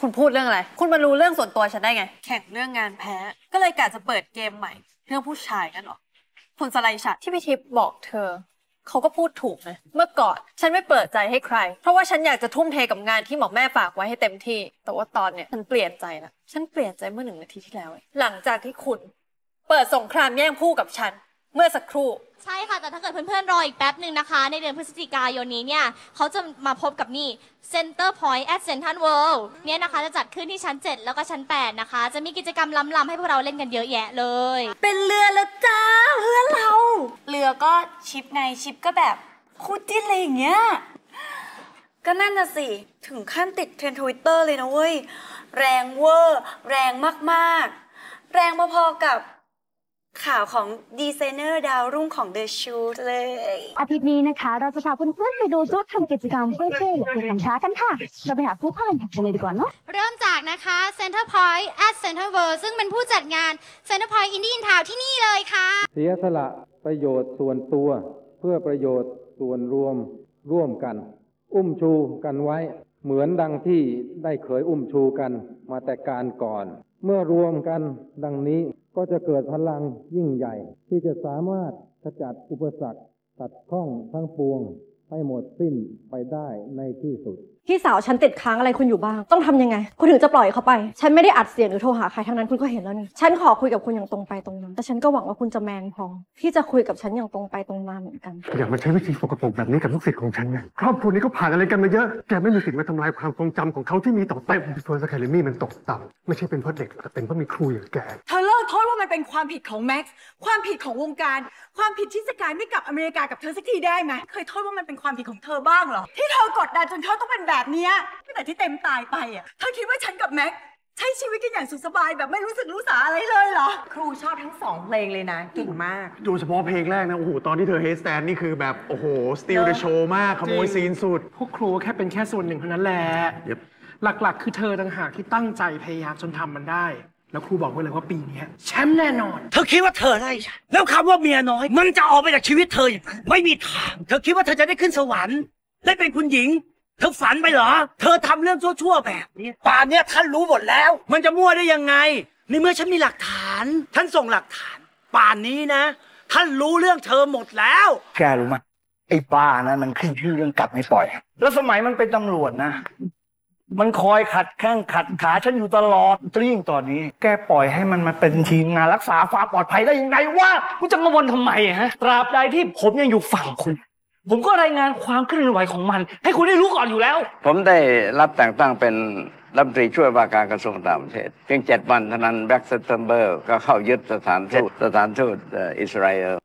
คุณพูดเรื่องอะไร คุณมารู้เรื่องส่วนตัวฉันได้ไง แข่งเรื่องงานแพ้ ก็เลยกะจะเปิดเกมใหม่ เรื่องผู้ชายกันเหรอ คุณสไลด์ชัดที่พี่ทิพย์บอกเธอ เขาก็พูดถูกนะ เมื่อก่อนฉันไม่เปิดใจให้ใคร เพราะว่าฉันอยากจะทุ่มเทกับงานที่หมอแม่ฝากไว้ให้เต็มที่ แต่ว่าตอนเนี้ยฉันเปลี่ยนใจละ ฉันเปลี่ยนใจเมื่อหนึ่งนาทีที่แล้วเองหลังจากที่คุณ เปิดสงครามแย่งผู้กับฉัน เมื่อสักครู่ ใช่ค่ะ แต่ถ้าเกิดเพื่อนๆ รออีกแป๊บหนึ่งนะคะ ในเดือนพฤศจิกายนนี้เนี่ยเขาจะมาพบกับนี่ Center Point at Central World เนี่ยนะคะจะจัดขึ้นที่ชั้น 7 แล้วก็ชั้น 8 นะคะ จะมีกิจกรรมล้ำๆให้พวกเราเล่นกันเยอะแยะเลย เป็นเรือแล้วจ้าเพื่อนเรา เรือก็ ship ไง ship ก็แบบคู่จิ้นอะไรอย่างเงี้ยก็นั่นน่ะสิ ถึงขั้นติดเทรนด์ทวิตเตอร์เลยนะเว้ย แรงเวอร์ แรงมากๆ แรงพอๆกับ ข่าวของดีไซเนอร์ดาวรุ่งของ The Shoot เลย อาทิตย์นี้นะคะ เราจะพาเพื่อนๆไปดูจุดทำกิจกรรมเพื่อๆหรือกิจกรรมช้ากันค่ะ เราไปหาผู้เข้าแข่งขันกันเลยดีกว่าเนาะ เริ่มจากนะคะ Center Point at Central World ซึ่งเป็นผู้จัดงาน Center Point Indie in Town ที่นี่เลยค่ะ เสียสละประโยชน์ส่วนตัว เพื่อประโยชน์ส่วนรวมร่วมกัน อุ้มชูกันไว้ เหมือนดังที่ได้เคยอุ้มชูกันมาแต่การก่อน เมื่อรวมกันดังนี้ก็จะเกิดพลังยิ่งใหญ่ ที่จะสามารถขจัดอุปสรรคตัดข้องทั้งปวงให้หมดสิ้นไปได้ในที่สุด พี่สาวฉันติดค้างอะไรคุณอยู่บ้าง ต้องทำยังไง คุณถึงจะปล่อยเขาไป ฉันไม่ได้อัดเสียงหรือโทรหาใครทั้งนั้นคุณก็เห็นแล้วนี่ ฉันขอคุยกับคุณอย่างตรงไปตรงมาแต่ฉันก็หวังว่าคุณจะแมนพอที่จะคุยกับฉันอย่างตรงไปตรงมาเหมือนกัน อย่ามาใช้วิธีสกปรกแบบนี้กับลูกศิษย์ของฉันไงครอบครัวนี้ก็ผ่านอะไรกันมาเยอะ แกไม่มีสิทธิ์มาทำลายความทรงจำของเขาที่มีต่อเต็มส่วนสแคลมี่มันตกต่ำไม่ใช่เป็นเพราะเด็กแต่เป็นเพราะมีครูอย่างแกเธอเลิก โทษว่ามันเป็นความผิดของแม็กซ์ความผิดของวงการ ความผิดที่สกายไม่กลับอเมริกากับเธอสักทีได้ไหมเคยโทษว่ามันเป็นความผิดของเธอบ้างเหรอที่เธอกดดันจนเธอต้องเป็นแบบเนี้ยตั้งแต่ที่เต็มตายไปอะเธอคิดว่าฉันกับแม็กซ์ใช้ชีวิตกันอย่างสุขสบายแบบไม่รู้สึกรู้สาอะไรเลยเหรอ ครูชอบทั้งสองเพลงเลยนะเก่งมาก โดยเฉพาะเพลงแรกนะ โอ้โห ตอนที่เธอ headstand นี่คือแบบ โอ้โห steal the show มาก ขโมยซีนสุด พวกครูก็แค่เป็นแค่ส่วนหนึ่งเท่านั้นแหละ Yep หลักๆ คือเธอต่างหากที่ตั้งใจพยายามจนทำมันได้ แล้วครูบอกไว้เลยว่าปีเนี้ยแชมป์แน่นอน เธอคิดว่าเธอได้ฉันแล้วคำว่าเมียน้อย มันจะออกไปจากชีวิตเธออย่างนั้นไม่มีทาง เธอคิดว่าเธอจะได้ขึ้นสวรรค์ได้เป็นคุณหญิง เธอฝันไปเหรอ เธอทำเรื่องชั่วๆแบบนี้ป่านเนี้ยท่านรู้หมดแล้ว มันจะมั่วได้ยังไง ในเมื่อฉันมีหลักฐาน ท่านส่งหลักฐาน ป่านนี้นะ ท่านรู้เรื่องเธอหมดแล้วแกรู้ไหมไอ้ป้านั้นมันขึ้นชื่อเรื่องกัดไม่ปล่อย แล้วสมัยมันเป็นตำรวจนะ มันคอยขัดแข้งขัดขาฉันอยู่ตลอดตริ่งตอนนี้ แกปล่อยให้มันมาเป็นทีมงานรักษาความปลอดภัยได้ยังไงวะกูจะกังวลทำไมฮะตราบใดที่ผมยังอยู่ฝั่งคุณ ผมก็รายงานความเคลื่อนไหวของมัน ให้คุณได้รู้ก่อนอยู่แล้ว ผมได้รับแต่งตั้งเป็นรัฐมนตรีช่วยว่าการกระทรวงต่างประเทศ เพียงเจ็ดวันเท่านั้น Black September ก็เข้ายึดสถานทูตสถานทูตอิสราเอล